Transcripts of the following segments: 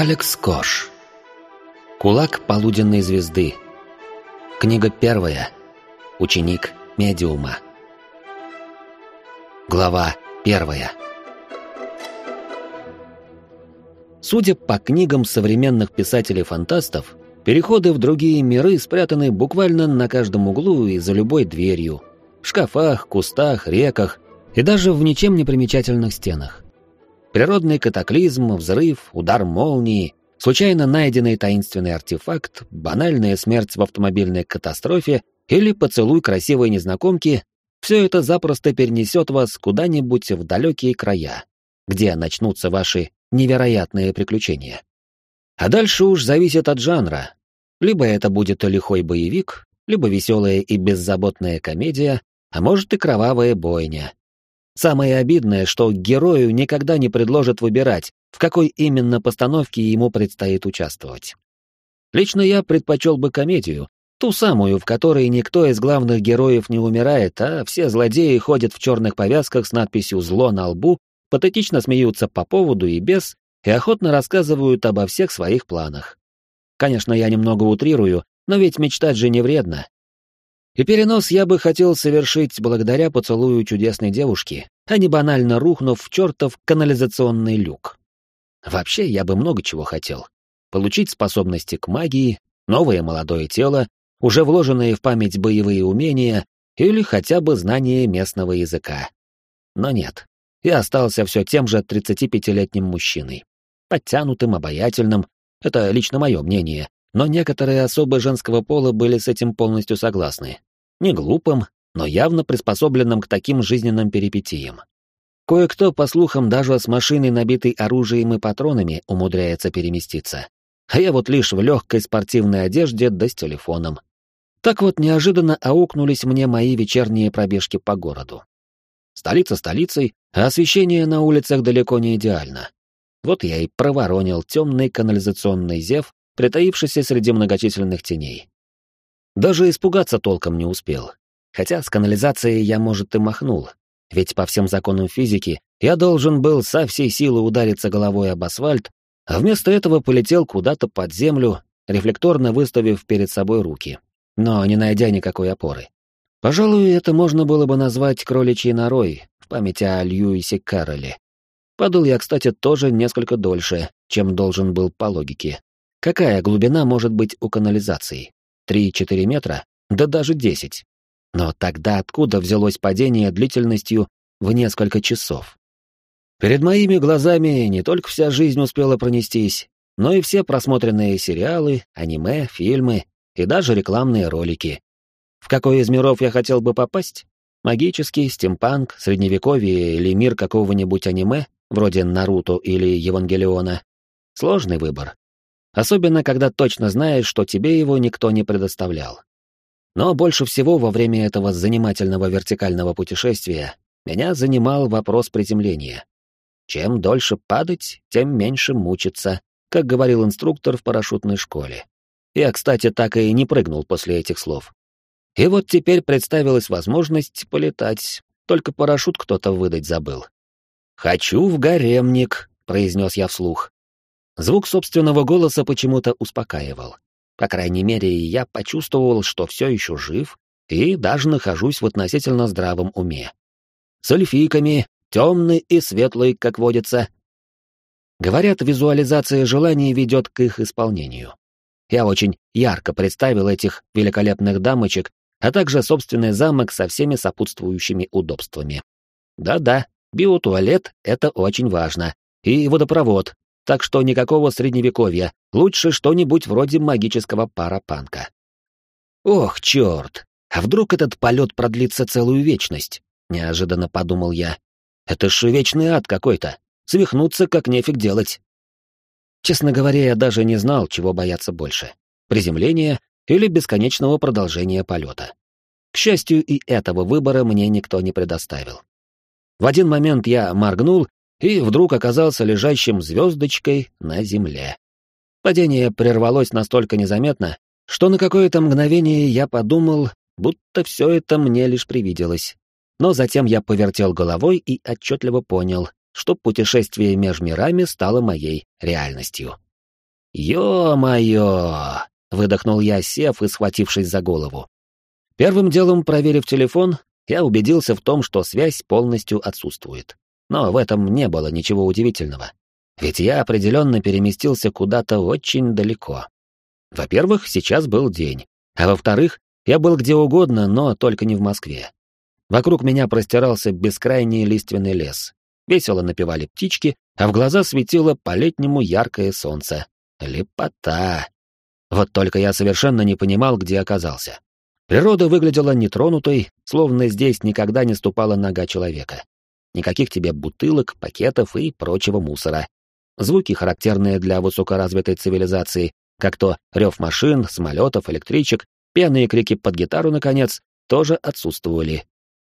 Алекс Кош. Кулак полуденной звезды. Книга первая. Ученик медиума. Глава первая. Судя по книгам современных писателей-фантастов, переходы в другие миры спрятаны буквально на каждом углу и за любой дверью, в шкафах, кустах, реках и даже в ничем не примечательных стенах. Природный катаклизм, взрыв, удар молнии, случайно найденный таинственный артефакт, банальная смерть в автомобильной катастрофе или поцелуй красивой незнакомки — все это запросто перенесет вас куда-нибудь в далекие края, где начнутся ваши невероятные приключения. А дальше уж зависит от жанра. Либо это будет лихой боевик, либо веселая и беззаботная комедия, а может и кровавая бойня. Самое обидное, что герою никогда не предложат выбирать, в какой именно постановке ему предстоит участвовать. Лично я предпочел бы комедию, ту самую, в которой никто из главных героев не умирает, а все злодеи ходят в черных повязках с надписью «Зло» на лбу, патетично смеются по поводу и без, и охотно рассказывают обо всех своих планах. Конечно, я немного утрирую, но ведь мечтать же не вредно, и перенос я бы хотел совершить благодаря поцелую чудесной девушки, а не банально рухнув в чертов канализационный люк. Вообще, я бы много чего хотел. Получить способности к магии, новое молодое тело, уже вложенные в память боевые умения или хотя бы знание местного языка. Но нет, я остался все тем же 35-летним мужчиной. Подтянутым, обаятельным, это лично мое мнение, но некоторые особы женского пола были с этим полностью согласны. Не глупым, но явно приспособленным к таким жизненным перипетиям. Кое-кто, по слухам, даже с машиной, набитой оружием и патронами, умудряется переместиться. А я вот лишь в легкой спортивной одежде да с телефоном. Так вот неожиданно аукнулись мне мои вечерние пробежки по городу. Столица столицей, а освещение на улицах далеко не идеально. Вот я и проворонил темный канализационный зев, притаившийся среди многочисленных теней. Даже испугаться толком не успел. Хотя с канализацией я, может, и махнул. Ведь по всем законам физики я должен был со всей силы удариться головой об асфальт, а вместо этого полетел куда-то под землю, рефлекторно выставив перед собой руки, но не найдя никакой опоры. Пожалуй, это можно было бы назвать кроличьей норой в память о Льюисе Карроле. Падал я, кстати, тоже несколько дольше, чем должен был по логике. Какая глубина может быть у канализации? 3-4 метра, да даже 10. Но тогда откуда взялось падение длительностью в несколько часов? Перед моими глазами не только вся жизнь успела пронестись, но и все просмотренные сериалы, аниме, фильмы и даже рекламные ролики. В какой из миров я хотел бы попасть? Магический, стимпанк, средневековье или мир какого-нибудь аниме, вроде Наруто или Евангелиона? Сложный выбор, Особенно, когда точно знаешь, что тебе его никто не предоставлял. Но больше всего во время этого занимательного вертикального путешествия меня занимал вопрос приземления. Чем дольше падать, тем меньше мучиться, как говорил инструктор в парашютной школе. Я, кстати, так и не прыгнул после этих слов. И вот теперь представилась возможность полетать, только парашют кто-то выдать забыл. «Хочу в гаремник», — произнес я вслух. Звук собственного голоса почему-то успокаивал. По крайней мере, я почувствовал, что все еще жив и даже нахожусь в относительно здравом уме. С эльфийками, темный и светлый, как водится. Говорят, визуализация желаний ведет к их исполнению. Я очень ярко представил этих великолепных дамочек, а также собственный замок со всеми сопутствующими удобствами. Да-да, биотуалет — это очень важно. И водопровод, так что никакого средневековья, лучше что-нибудь вроде магического парапанка. Ох, черт! А вдруг этот полет продлится целую вечность? Неожиданно подумал я. Это ж вечный ад какой-то. Свихнуться как нефиг делать. Честно говоря, я даже не знал, чего бояться больше. Приземления или бесконечного продолжения полета. К счастью, и этого выбора мне никто не предоставил. В один момент я моргнул и вдруг оказался лежащим звездочкой на земле. Падение прервалось настолько незаметно, что на какое-то мгновение я подумал, будто все это мне лишь привиделось. Но затем я повертел головой и отчетливо понял, что путешествие между мирами стало моей реальностью. «Ё-моё!» — выдохнул я, сев и схватившись за голову. Первым делом, проверив телефон, я убедился в том, что связь полностью отсутствует. Но в этом не было ничего удивительного. Ведь я определенно переместился куда-то очень далеко. Во-первых, сейчас был день, а во-вторых, я был где угодно, но только не в Москве. Вокруг меня простирался бескрайний лиственный лес. Весело напевали птички, а в глаза светило по-летнему яркое солнце. Лепота! Вот только я совершенно не понимал, где оказался. Природа выглядела нетронутой, словно здесь никогда не ступала нога человека. Никаких тебе бутылок, пакетов и прочего мусора. Звуки, характерные для высокоразвитой цивилизации, как то рев машин, самолетов, электричек, пены и крики под гитару, наконец, тоже отсутствовали.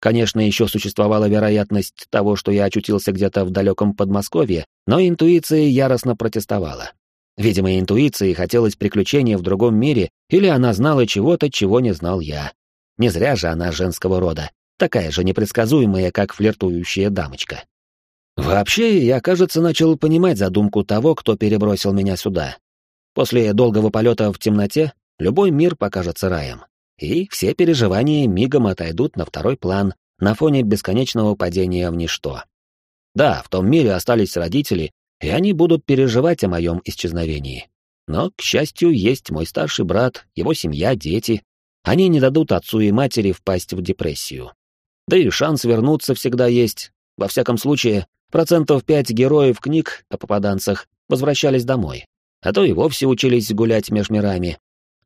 Конечно, еще существовала вероятность того, что я очутился где-то в далеком Подмосковье, но интуиция яростно протестовала. Видимо, интуиции хотелось приключения в другом мире, или она знала чего-то, чего не знал я. Не зря же она женского рода, такая же непредсказуемая, как флиртующая дамочка. Вообще, я, кажется, начал понимать задумку того, кто перебросил меня сюда. После долгого полета в темноте любой мир покажется раем, и все переживания мигом отойдут на второй план на фоне бесконечного падения в ничто. Да, в том мире остались родители, и они будут переживать о моем исчезновении. Но, к счастью, есть мой старший брат, его семья, дети. Они не дадут отцу и матери впасть в депрессию. Да и шанс вернуться всегда есть. Во всяком случае, процентов пять героев книг о попаданцах возвращались домой, а то и вовсе учились гулять меж мирами.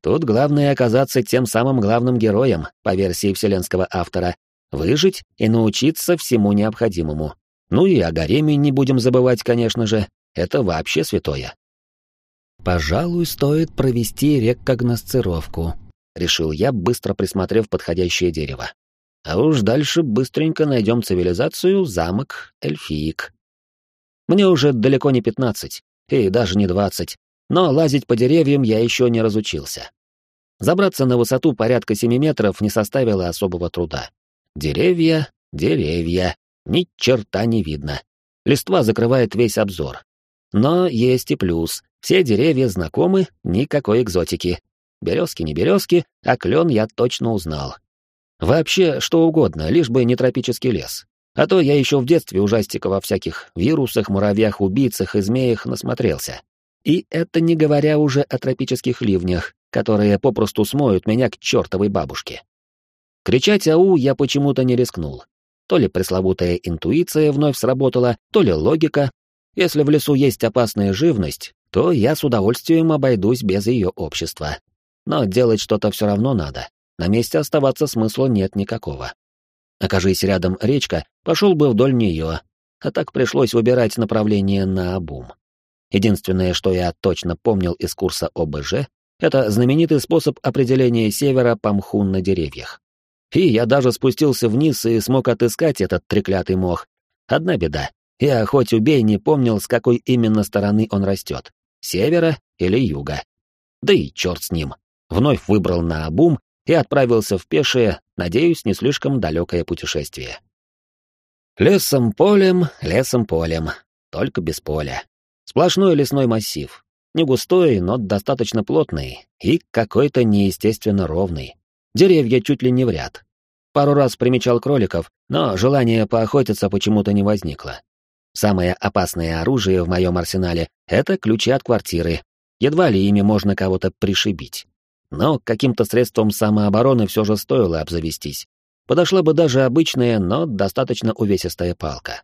Тут главное оказаться тем самым главным героем, по версии вселенского автора, выжить и научиться всему необходимому. Ну и о гареме не будем забывать, конечно же, это вообще святое. «Пожалуй, стоит провести рекогносцировку», — решил я, быстро присмотрев подходящее дерево. «А уж дальше быстренько найдем цивилизацию, замок, эльфиик». Мне уже далеко не пятнадцать, и даже не двадцать, но лазить по деревьям я еще не разучился. Забраться на высоту порядка семи метров не составило особого труда. Деревья, деревья, ни черта не видно. Листва закрывает весь обзор. Но есть и плюс. Все деревья знакомы, никакой экзотики. Березки не березки, а клен я точно узнал. Вообще, что угодно, лишь бы не тропический лес. А то я еще в детстве ужастика во всяких вирусах, муравьях, убийцах и змеях насмотрелся. И это не говоря уже о тропических ливнях, которые попросту смоют меня к чертовой бабушке. Кричать «Ау» я почему-то не рискнул. То ли пресловутая интуиция вновь сработала, то ли логика. Если в лесу есть опасная живность, то я с удовольствием обойдусь без ее общества. Но делать что-то все равно надо. На месте оставаться смысла нет никакого. Окажись рядом речка, пошел бы вдоль нее, а так пришлось выбирать направление на обум. Единственное, что я точно помнил из курса ОБЖ, это знаменитый способ определения севера по мху на деревьях. И я даже спустился вниз и смог отыскать этот треклятый мох. Одна беда. Я хоть убей не помнил, с какой именно стороны он растет. Севера или юга. Да и черт с ним. Вновь выбрал на обум и отправился в пешее, надеюсь, не слишком далекое путешествие. Лесом-полем, лесом-полем, только без поля. Сплошной лесной массив. Не густой, но достаточно плотный и какой-то неестественно ровный. Деревья чуть ли не в ряд. Пару раз примечал кроликов, но желание поохотиться почему-то не возникло. Самое опасное оружие в моем арсенале — это ключи от квартиры. Едва ли ими можно кого-то пришибить. Но каким-то средством самообороны все же стоило обзавестись. Подошла бы даже обычная, но достаточно увесистая палка.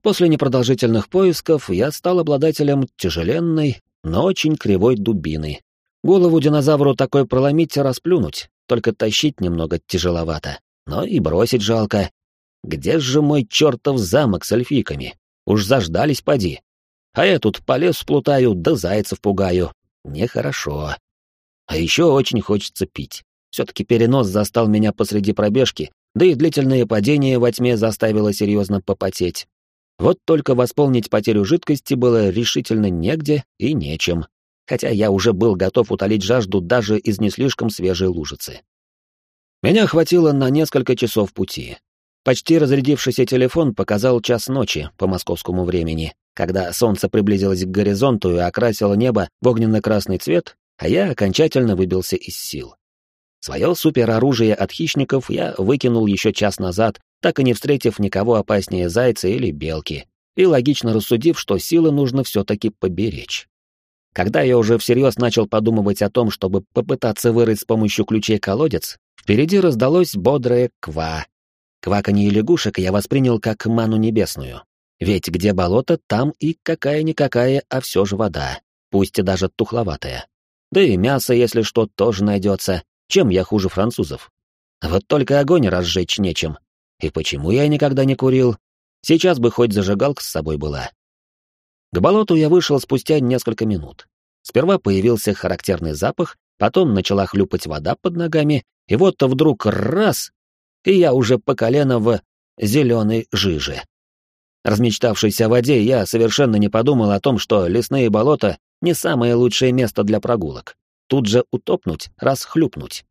После непродолжительных поисков я стал обладателем тяжеленной, но очень кривой дубины. Голову динозавру такой проломить и расплюнуть, только тащить немного тяжеловато, но и бросить жалко. Где же мой чертов замок с эльфиками? Уж заждались поди. А я тут по лесу плутаю, да зайцев пугаю. Нехорошо. А еще очень хочется пить. Все-таки перенос застал меня посреди пробежки, да и длительное падение во тьме заставило серьезно попотеть. Вот только восполнить потерю жидкости было решительно негде и нечем хотя я уже был готов утолить жажду даже из не слишком свежей лужицы. Меня хватило на несколько часов пути. Почти разрядившийся телефон показал час ночи по московскому времени, когда солнце приблизилось к горизонту и окрасило небо в огненно-красный цвет, а я окончательно выбился из сил. Свое супероружие от хищников я выкинул еще час назад, так и не встретив никого опаснее зайца или белки, и логично рассудив, что силы нужно все-таки поберечь. Когда я уже всерьез начал подумывать о том, чтобы попытаться вырыть с помощью ключей колодец, впереди раздалось бодрое «ква». Кваканье лягушек я воспринял как ману небесную. Ведь где болото, там и какая-никакая, а все же вода, пусть и даже тухловатая. Да и мясо, если что, тоже найдется. Чем я хуже французов? Вот только огонь разжечь нечем. И почему я никогда не курил? Сейчас бы хоть зажигалка с собой была. К болоту я вышел спустя несколько минут. Сперва появился характерный запах, потом начала хлюпать вода под ногами, и вот-то вдруг раз, и я уже по колено в зеленой жиже. Размечтавшись о воде, я совершенно не подумал о том, что лесные болота — не самое лучшее место для прогулок. Тут же утопнуть, расхлюпнуть.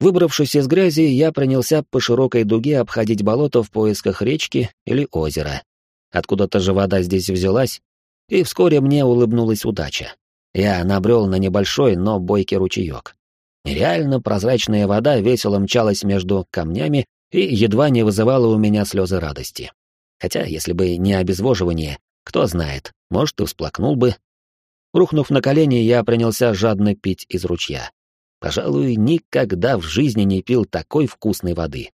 Выбравшись из грязи, я принялся по широкой дуге обходить болото в поисках речки или озера. Откуда-то же вода здесь взялась, и вскоре мне улыбнулась удача. Я набрел на небольшой, но бойкий ручеек. Нереально прозрачная вода весело мчалась между камнями и едва не вызывала у меня слезы радости. Хотя, если бы не обезвоживание, кто знает, может, и всплакнул бы. Рухнув на колени, я принялся жадно пить из ручья. Пожалуй, никогда в жизни не пил такой вкусной воды.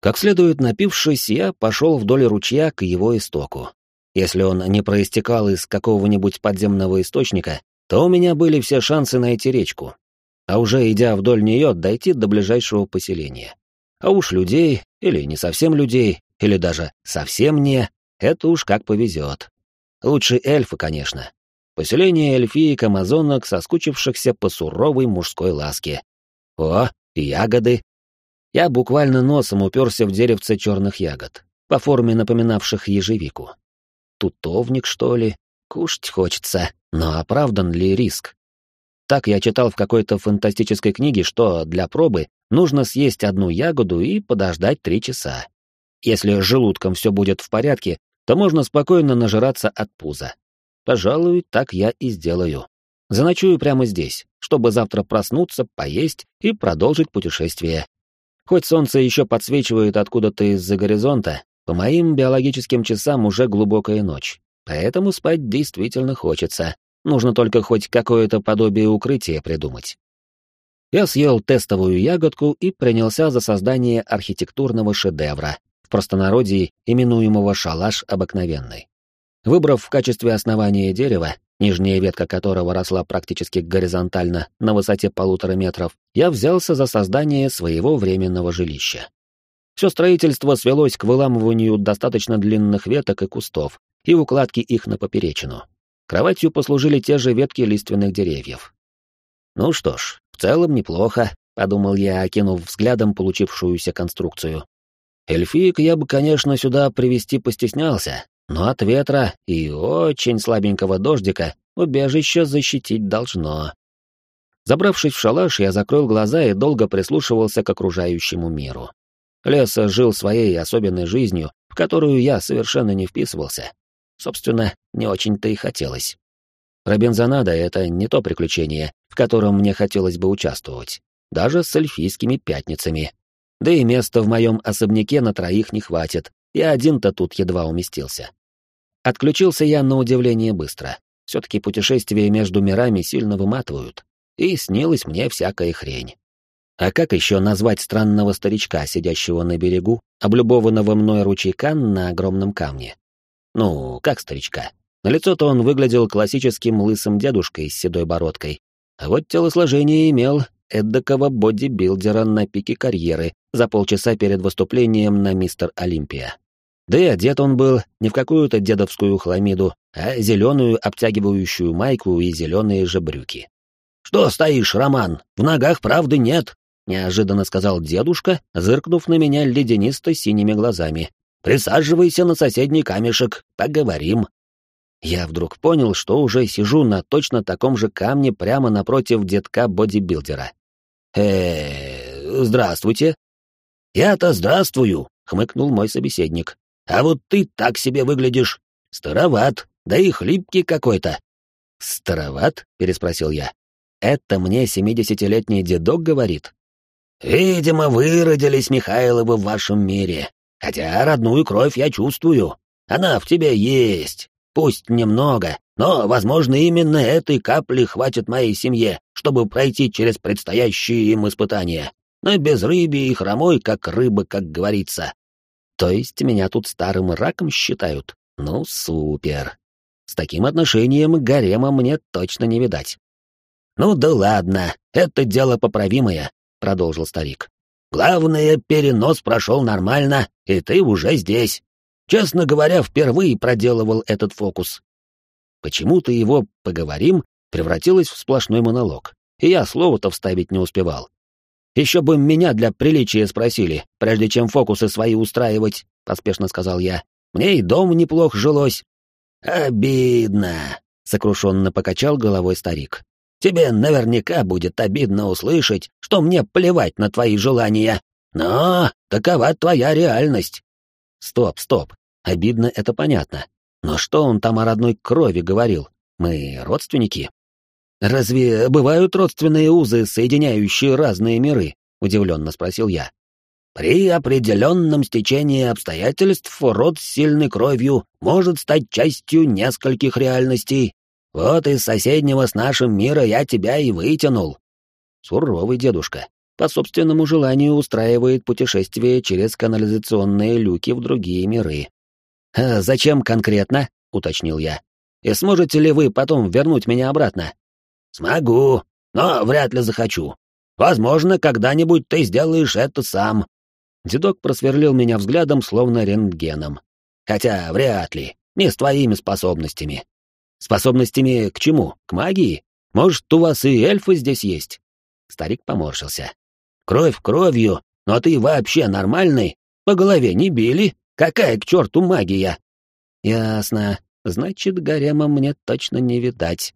Как следует напившись, я пошел вдоль ручья к его истоку. Если он не проистекал из какого-нибудь подземного источника, то у меня были все шансы найти речку. А уже идя вдоль нее, дойти до ближайшего поселения. А уж людей, или не совсем людей, или даже совсем не, это уж как повезет. Лучше эльфы, конечно. Поселение эльфиек-амазонок, соскучившихся по суровой мужской ласке. О, ягоды. Я буквально носом уперся в деревце черных ягод, по форме напоминавших ежевику тутовник, что ли? Кушать хочется, но оправдан ли риск? Так я читал в какой-то фантастической книге, что для пробы нужно съесть одну ягоду и подождать три часа. Если желудком все будет в порядке, то можно спокойно нажираться от пуза. Пожалуй, так я и сделаю. Заночую прямо здесь, чтобы завтра проснуться, поесть и продолжить путешествие. Хоть солнце еще подсвечивает откуда-то из-за горизонта, по моим биологическим часам уже глубокая ночь, поэтому спать действительно хочется. Нужно только хоть какое-то подобие укрытия придумать. Я съел тестовую ягодку и принялся за создание архитектурного шедевра, в простонародье именуемого шалаш обыкновенный. Выбрав в качестве основания дерево, нижняя ветка которого росла практически горизонтально на высоте полутора метров, я взялся за создание своего временного жилища. Все строительство свелось к выламыванию достаточно длинных веток и кустов и укладке их на поперечину. Кроватью послужили те же ветки лиственных деревьев. Ну что ж, в целом неплохо, подумал я, окинув взглядом получившуюся конструкцию. Эльфиек я бы, конечно, сюда привести постеснялся, но от ветра и очень слабенького дождика убежище защитить должно. Забравшись в шалаш, я закрыл глаза и долго прислушивался к окружающему миру. Лес жил своей особенной жизнью, в которую я совершенно не вписывался. Собственно, не очень-то и хотелось. Робинзонада — это не то приключение, в котором мне хотелось бы участвовать, даже с эльфийскими пятницами. Да и места в моем особняке на троих не хватит, и один-то тут едва уместился. Отключился я на удивление быстро. Все-таки путешествия между мирами сильно выматывают, и снилась мне всякая хрень. А как еще назвать странного старичка, сидящего на берегу, облюбованного мной ручейка на огромном камне? Ну, как старичка? На лицо-то он выглядел классическим лысым дедушкой с седой бородкой, а вот телосложение имел эдакого бодибилдера на пике карьеры за полчаса перед выступлением на Мистер Олимпия. Да и одет он был не в какую-то дедовскую хламиду, а зеленую обтягивающую майку и зеленые же брюки. «Что стоишь, Роман? В ногах правды нет!» — неожиданно сказал дедушка, зыркнув на меня леденисто-синими глазами. «Присаживайся на соседний камешек, поговорим». Я вдруг понял, что уже сижу на точно таком же камне прямо напротив детка-бодибилдера. э здравствуйте». «Я-то здравствую», — хмыкнул мой собеседник. «А вот ты так себе выглядишь. Староват, да и хлипкий какой-то». «Староват?» — переспросил я. «Это мне семидесятилетний дедок говорит?» «Видимо, вы родились, Михайловы, в вашем мире. Хотя родную кровь я чувствую. Она в тебе есть. Пусть немного, но, возможно, именно этой капли хватит моей семье, чтобы пройти через предстоящие им испытания. Но без рыбы и хромой, как рыба, как говорится. То есть меня тут старым раком считают? Ну, супер. С таким отношением гарема мне точно не видать. «Ну да ладно, это дело поправимое», — продолжил старик. «Главное, перенос прошел нормально, и ты уже здесь. Честно говоря, впервые проделывал этот фокус. Почему-то его «поговорим» превратилось в сплошной монолог, и я слова-то вставить не успевал. Еще бы меня для приличия спросили, прежде чем фокусы свои устраивать, — поспешно сказал я. Мне и дом неплохо жилось. Обидно, — сокрушенно покачал головой старик. Тебе наверняка будет обидно услышать, что мне плевать на твои желания. Но такова твоя реальность. Стоп, стоп. Обидно это понятно. Но что он там о родной крови говорил? Мы родственники? Разве бывают родственные узы, соединяющие разные миры? Удивленно спросил я. При определенном стечении обстоятельств род с сильной кровью может стать частью нескольких реальностей. Вот из соседнего с нашим мира я тебя и вытянул. Суровый дедушка по собственному желанию устраивает путешествие через канализационные люки в другие миры. «А зачем конкретно?» — уточнил я. «И сможете ли вы потом вернуть меня обратно?» «Смогу, но вряд ли захочу. Возможно, когда-нибудь ты сделаешь это сам». Дедок просверлил меня взглядом, словно рентгеном. «Хотя вряд ли, не с твоими способностями». «Способностями к чему? К магии? Может, у вас и эльфы здесь есть?» Старик поморщился. Кровь кровью, но ты вообще нормальный? По голове не били? Какая к черту магия?» «Ясно. Значит, гарема мне точно не видать».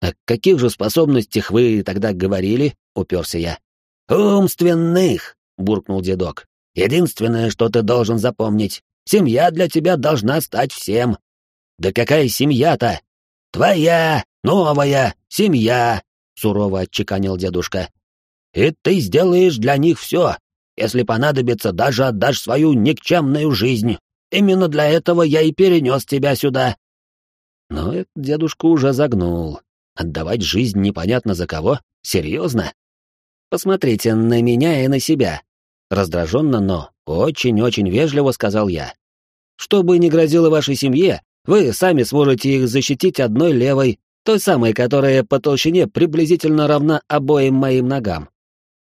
«О каких же способностях вы тогда говорили?» — уперся я. «Умственных!» — буркнул дедок. «Единственное, что ты должен запомнить, семья для тебя должна стать всем». «Да какая семья-то?» «Твоя, новая семья!» — сурово отчеканил дедушка и ты сделаешь для них все. Если понадобится, даже отдашь свою никчемную жизнь. Именно для этого я и перенес тебя сюда». Но этот дедушка уже загнул. Отдавать жизнь непонятно за кого? Серьезно? Посмотрите на меня и на себя. Раздраженно, но очень-очень вежливо сказал я. Что бы ни грозило вашей семье, вы сами сможете их защитить одной левой, той самой, которая по толщине приблизительно равна обоим моим ногам.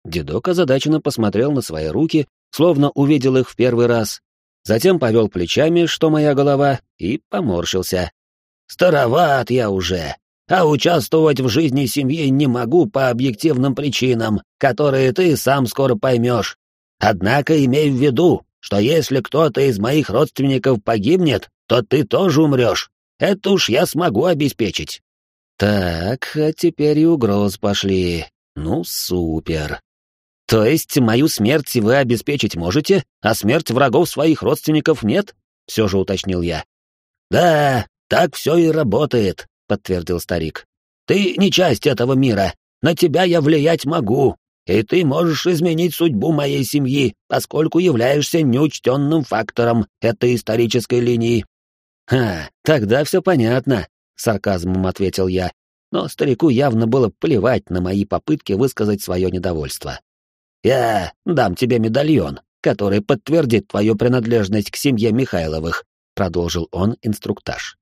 Дедок озадаченно посмотрел на свои руки, словно увидел их в первый раз, затем повел плечами, что моя голова, и поморщился. «Староват я уже, а участвовать в жизни семьи не могу по объективным причинам, которые ты сам скоро поймешь. Однако имей в виду, что если кто-то из моих родственников погибнет, то ты тоже умрешь. Это уж я смогу обеспечить». «Так, а теперь и угроз пошли. Ну, супер. То есть мою смерть вы обеспечить можете, а смерть врагов своих родственников нет? Все же уточнил я. Да, так все и работает, подтвердил старик. Ты не часть этого мира, на тебя я влиять могу, и ты можешь изменить судьбу моей семьи, поскольку являешься неучтенным фактором этой исторической линии. «Ха, тогда все понятно», — сарказмом ответил я, но старику явно было плевать на мои попытки высказать свое недовольство. Я дам тебе медальон, который подтвердит твою принадлежность к семье Михайловых», — продолжил он инструктаж.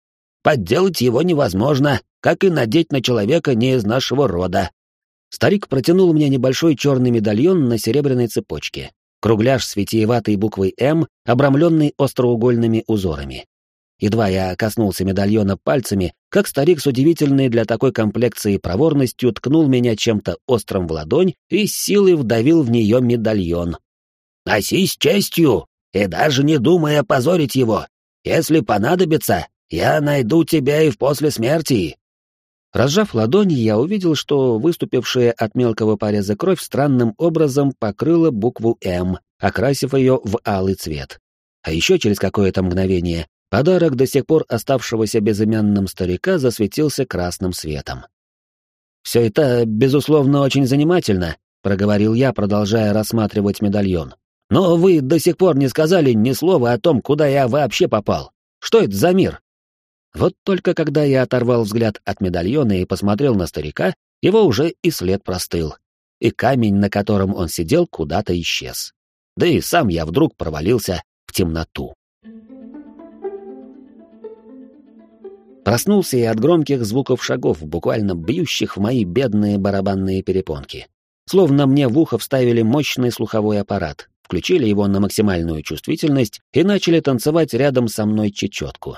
«Подделать его невозможно, как и надеть на человека не из нашего рода». Старик протянул мне небольшой черный медальон на серебряной цепочке. Кругляш с витиеватой буквой «М», обрамленный остроугольными узорами. Едва я коснулся медальона пальцами, как старик с удивительной для такой комплекции проворностью ткнул меня чем-то острым в ладонь и силой вдавил в нее медальон. «Носи с честью, и даже не думай опозорить его. Если понадобится, я найду тебя и в после смерти». Разжав ладони, я увидел, что выступившая от мелкого пореза кровь странным образом покрыла букву «М», окрасив ее в алый цвет. А еще через какое-то мгновение Подарок до сих пор оставшегося безымянным старика засветился красным светом. «Все это, безусловно, очень занимательно», — проговорил я, продолжая рассматривать медальон. «Но вы до сих пор не сказали ни слова о том, куда я вообще попал. Что это за мир?» Вот только когда я оторвал взгляд от медальона и посмотрел на старика, его уже и след простыл, и камень, на котором он сидел, куда-то исчез. Да и сам я вдруг провалился в темноту. Проснулся я от громких звуков шагов, буквально бьющих в мои бедные барабанные перепонки. Словно мне в ухо вставили мощный слуховой аппарат, включили его на максимальную чувствительность и начали танцевать рядом со мной чечетку.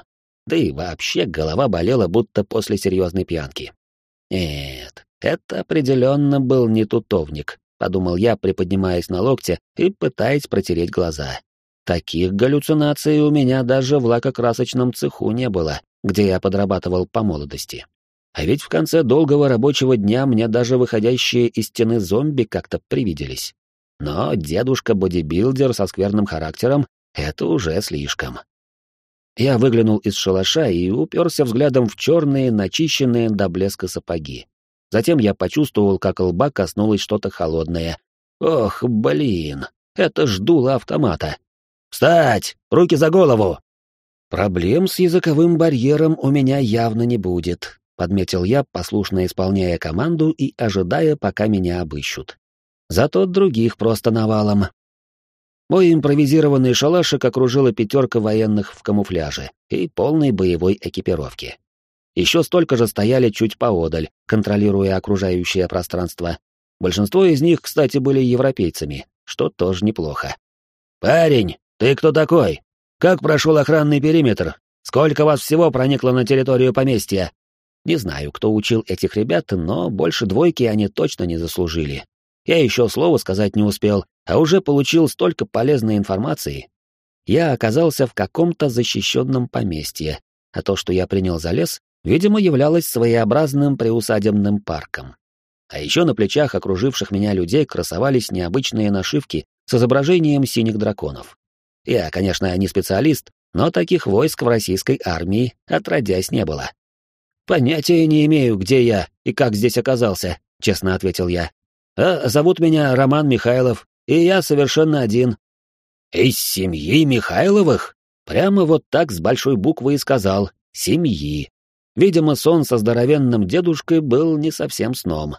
Да и вообще голова болела, будто после серьезной пьянки. Нет, это определенно был не тутовник, подумал я, приподнимаясь на локте и пытаясь протереть глаза. Таких галлюцинаций у меня даже в лакокрасочном цеху не было где я подрабатывал по молодости. А ведь в конце долгого рабочего дня мне даже выходящие из стены зомби как-то привиделись. Но дедушка-бодибилдер со скверным характером — это уже слишком. Я выглянул из шалаша и уперся взглядом в черные, начищенные до блеска сапоги. Затем я почувствовал, как лба коснулось что-то холодное. Ох, блин, это ж дуло автомата. «Встать! Руки за голову!» «Проблем с языковым барьером у меня явно не будет», — подметил я, послушно исполняя команду и ожидая, пока меня обыщут. Зато других просто навалом. Мой импровизированный шалашик окружила пятерка военных в камуфляже и полной боевой экипировке. Еще столько же стояли чуть поодаль, контролируя окружающее пространство. Большинство из них, кстати, были европейцами, что тоже неплохо. «Парень, ты кто такой?» Как прошел охранный периметр? Сколько вас всего проникло на территорию поместья? Не знаю, кто учил этих ребят, но больше двойки они точно не заслужили. Я еще слова сказать не успел, а уже получил столько полезной информации. Я оказался в каком-то защищенном поместье, а то, что я принял за лес, видимо, являлось своеобразным приусадебным парком. А еще на плечах окруживших меня людей красовались необычные нашивки с изображением синих драконов. Я, конечно, не специалист, но таких войск в российской армии отродясь не было. «Понятия не имею, где я и как здесь оказался», — честно ответил я. «А зовут меня Роман Михайлов, и я совершенно один». «Из семьи Михайловых?» Прямо вот так с большой буквы и сказал «семьи». Видимо, сон со здоровенным дедушкой был не совсем сном.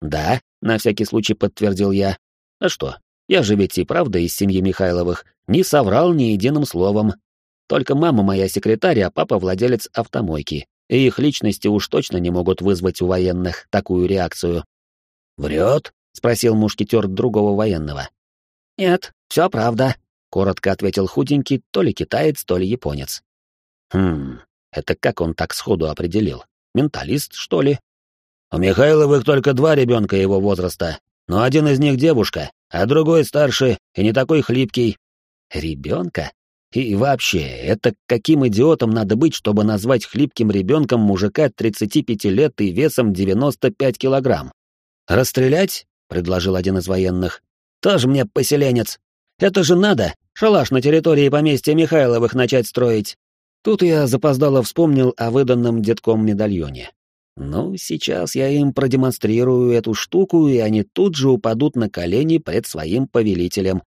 «Да», — на всякий случай подтвердил я. «А что, я же ведь и правда из семьи Михайловых, не соврал ни единым словом. Только мама моя секретарь, а папа владелец автомойки, и их личности уж точно не могут вызвать у военных такую реакцию. «Врет?» — спросил мушкетер другого военного. «Нет, все правда», — коротко ответил худенький, то ли китаец, то ли японец. «Хм, это как он так сходу определил? Менталист, что ли?» «У Михайловых только два ребенка его возраста, но один из них девушка, а другой старше и не такой хлипкий. Ребенка? И вообще, это каким идиотом надо быть, чтобы назвать хлипким ребенком мужика 35 лет и весом 95 килограмм? «Расстрелять?» — предложил один из военных. «Тоже мне поселенец. Это же надо, шалаш на территории поместья Михайловых начать строить». Тут я запоздало вспомнил о выданном детком медальоне. Ну, сейчас я им продемонстрирую эту штуку, и они тут же упадут на колени пред своим повелителем.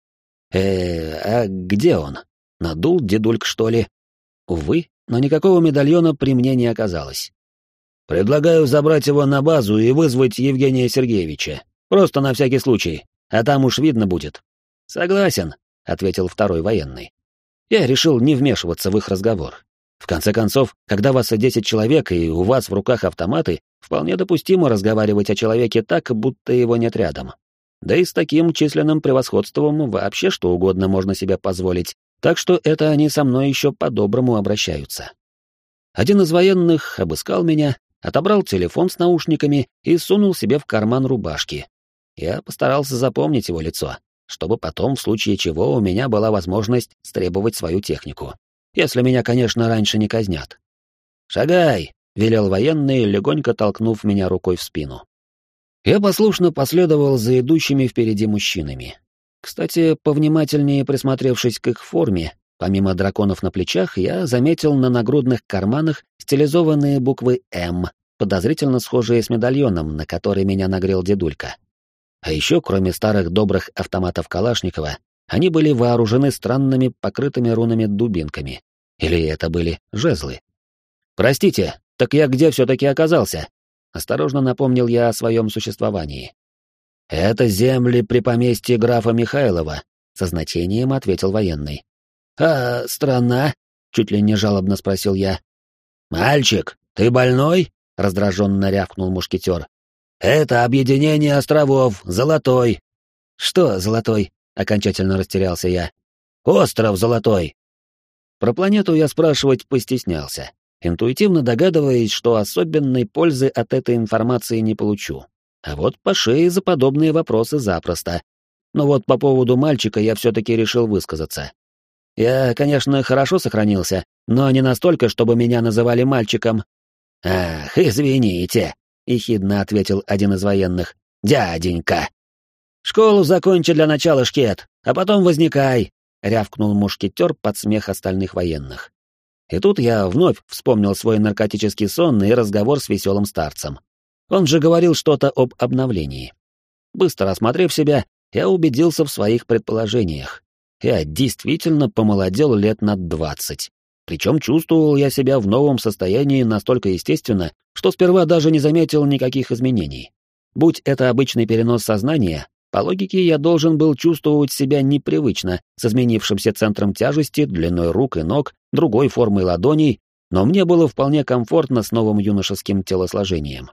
Э, а где он? Надул дедульк, что ли? Увы, но никакого медальона при мне не оказалось. Предлагаю забрать его на базу и вызвать Евгения Сергеевича. Просто на всякий случай, а там уж видно будет. Согласен, ответил второй военный. Я решил не вмешиваться в их разговор. В конце концов, когда вас 10 человек и у вас в руках автоматы, вполне допустимо разговаривать о человеке так, будто его нет рядом. Да и с таким численным превосходством вообще что угодно можно себе позволить, так что это они со мной еще по-доброму обращаются. Один из военных обыскал меня, отобрал телефон с наушниками и сунул себе в карман рубашки. Я постарался запомнить его лицо, чтобы потом, в случае чего, у меня была возможность стребовать свою технику. Если меня, конечно, раньше не казнят. «Шагай!» — велел военный, легонько толкнув меня рукой в спину. Я послушно последовал за идущими впереди мужчинами. Кстати, повнимательнее присмотревшись к их форме, Помимо драконов на плечах, я заметил на нагрудных карманах стилизованные буквы «М», подозрительно схожие с медальоном, на который меня нагрел дедулька. А еще, кроме старых добрых автоматов Калашникова, они были вооружены странными покрытыми рунами дубинками. Или это были жезлы? «Простите, так я где все-таки оказался?» Осторожно напомнил я о своем существовании. «Это земли при поместье графа Михайлова», — со значением ответил военный. «А страна?» — чуть ли не жалобно спросил я. «Мальчик, ты больной?» — раздраженно рявкнул мушкетер. «Это объединение островов, Золотой». «Что Золотой?» — окончательно растерялся я. «Остров Золотой». Про планету я спрашивать постеснялся, интуитивно догадываясь, что особенной пользы от этой информации не получу. А вот по шее за подобные вопросы запросто. Но вот по поводу мальчика я все-таки решил высказаться. Я, конечно, хорошо сохранился, но не настолько, чтобы меня называли мальчиком. «Ах, извините», — ехидно ответил один из военных. «Дяденька». «Школу закончи для начала, шкет, а потом возникай», — рявкнул мушкетер под смех остальных военных. И тут я вновь вспомнил свой наркотический сон и разговор с веселым старцем. Он же говорил что-то об обновлении. Быстро осмотрев себя, я убедился в своих предположениях. Я действительно помолодел лет на двадцать. Причем чувствовал я себя в новом состоянии настолько естественно, что сперва даже не заметил никаких изменений. Будь это обычный перенос сознания, по логике я должен был чувствовать себя непривычно, с изменившимся центром тяжести, длиной рук и ног, другой формой ладоней, но мне было вполне комфортно с новым юношеским телосложением.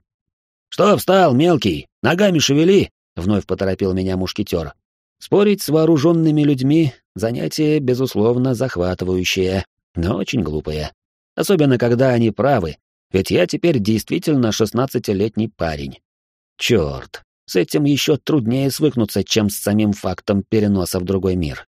«Что встал, мелкий? Ногами шевели!» — вновь поторопил меня мушкетер. Спорить с вооруженными людьми — занятие, безусловно, захватывающее, но очень глупое. Особенно, когда они правы, ведь я теперь действительно шестнадцатилетний парень. Черт, с этим еще труднее свыкнуться, чем с самим фактом переноса в другой мир.